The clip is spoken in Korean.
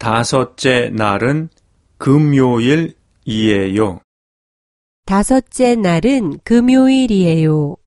다섯째 날은 금요일이에요. 다섯째 날은 금요일이에요.